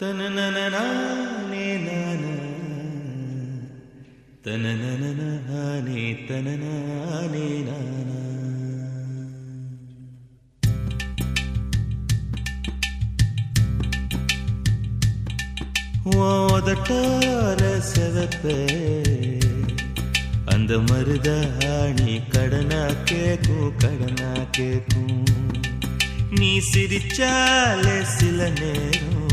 தனனனனானே நானா. தனனனனானே தனனானே நானா. ஓதட்டார செவப்ப அந்த மருதாணி கடனா கேக்கும் கடனா கேக்கும் நீ சிரிச்சாலே சில நேரம்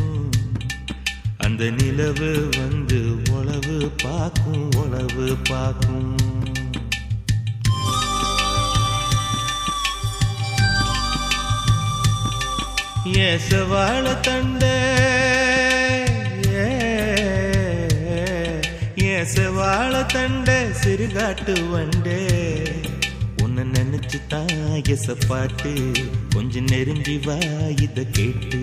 அந்த நிலவு வந்து உளவு பார்க்கும் உளவு பார்க்கும். ஏசவாழ தண்டே ஏசவாழ தண்ட சிறுகாட்டு வண்டே. உன்னை நினைச்சு தான் எச பாட்டு கொஞ்சம் நெருங்கி வா இத கேட்டு.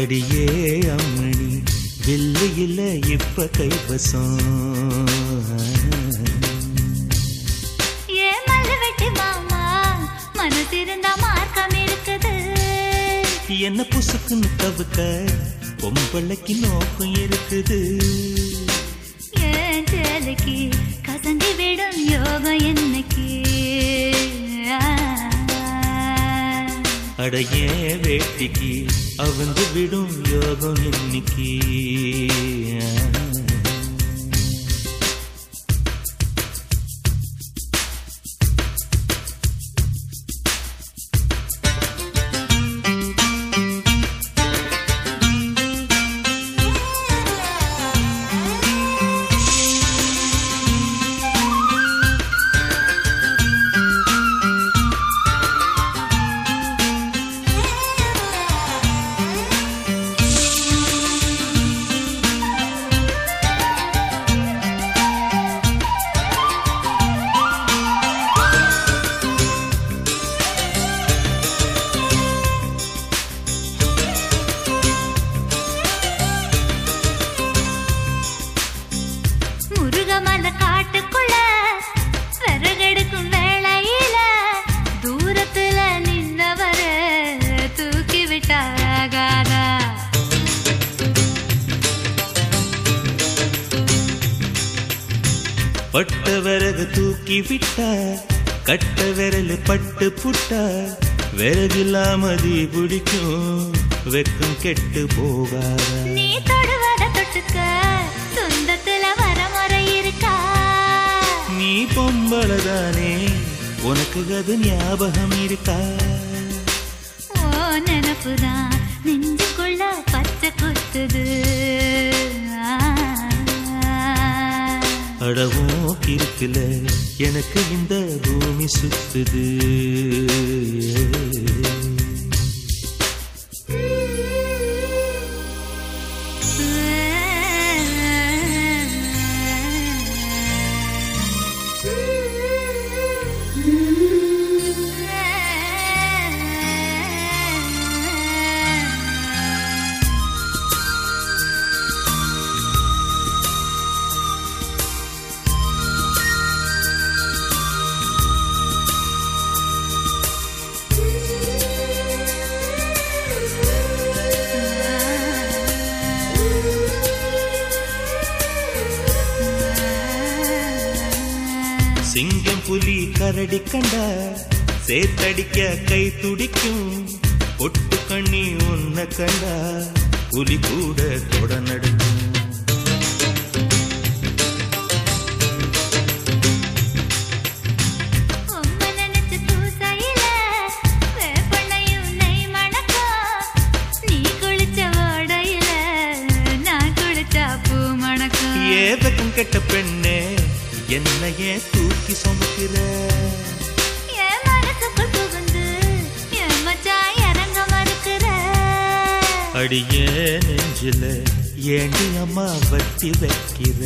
அடியே அம்மணி வெள்ளையில இப்ப கைவசம். ஏ மல்லுவெட்டி மாமா மனசிருந்தா மார்க்கம் இருக்குது. என்ன புசுக்குன்னு தவுக்க பொம்பளைக்கு நோக்கம் இருக்குது. சேலைக்கு கசங்கி விடும் யோகம் என்னைக்கு? அடைய வேட்டிக்கு அவந்து விடும் யோகம் இன்னைக்கு. பட்ட விறகு தூக்கி விட்டா கட்ட விரல் பட்டு புட்டா விறகில்லாம தீ பிடிக்கும் வெக்கம் கெட்டு போகாதா. நீ தொடுவத தொட்டுக்க சொந்தத்துல வரமுறை இருக்கா? நீ பொம்பளதானே உனக்கு அது ஞாபகம் இருக்கா? ஓ நினப்புதான் இருக்குல எனக்கு இந்த பூமி சுத்துது. சிங்கம் புலி கரடி கண்டா சேத்தடிக்க கை துடிக்கும் பொட்டு கண்ணி ஒன்ன கண்டா புலி கூட தொட நடுக்கும் ஏதக்கும் கெட்ட பெண்ணே என்னையே தூ தூக்கி சுமக்கிற என் மனசுக்குள் புகுந்து என் மச்சான் இறங்க மறுக்கிற அடியே நெஞ்சில ஏண்டி அம்மா வட்டி வைக்கிற?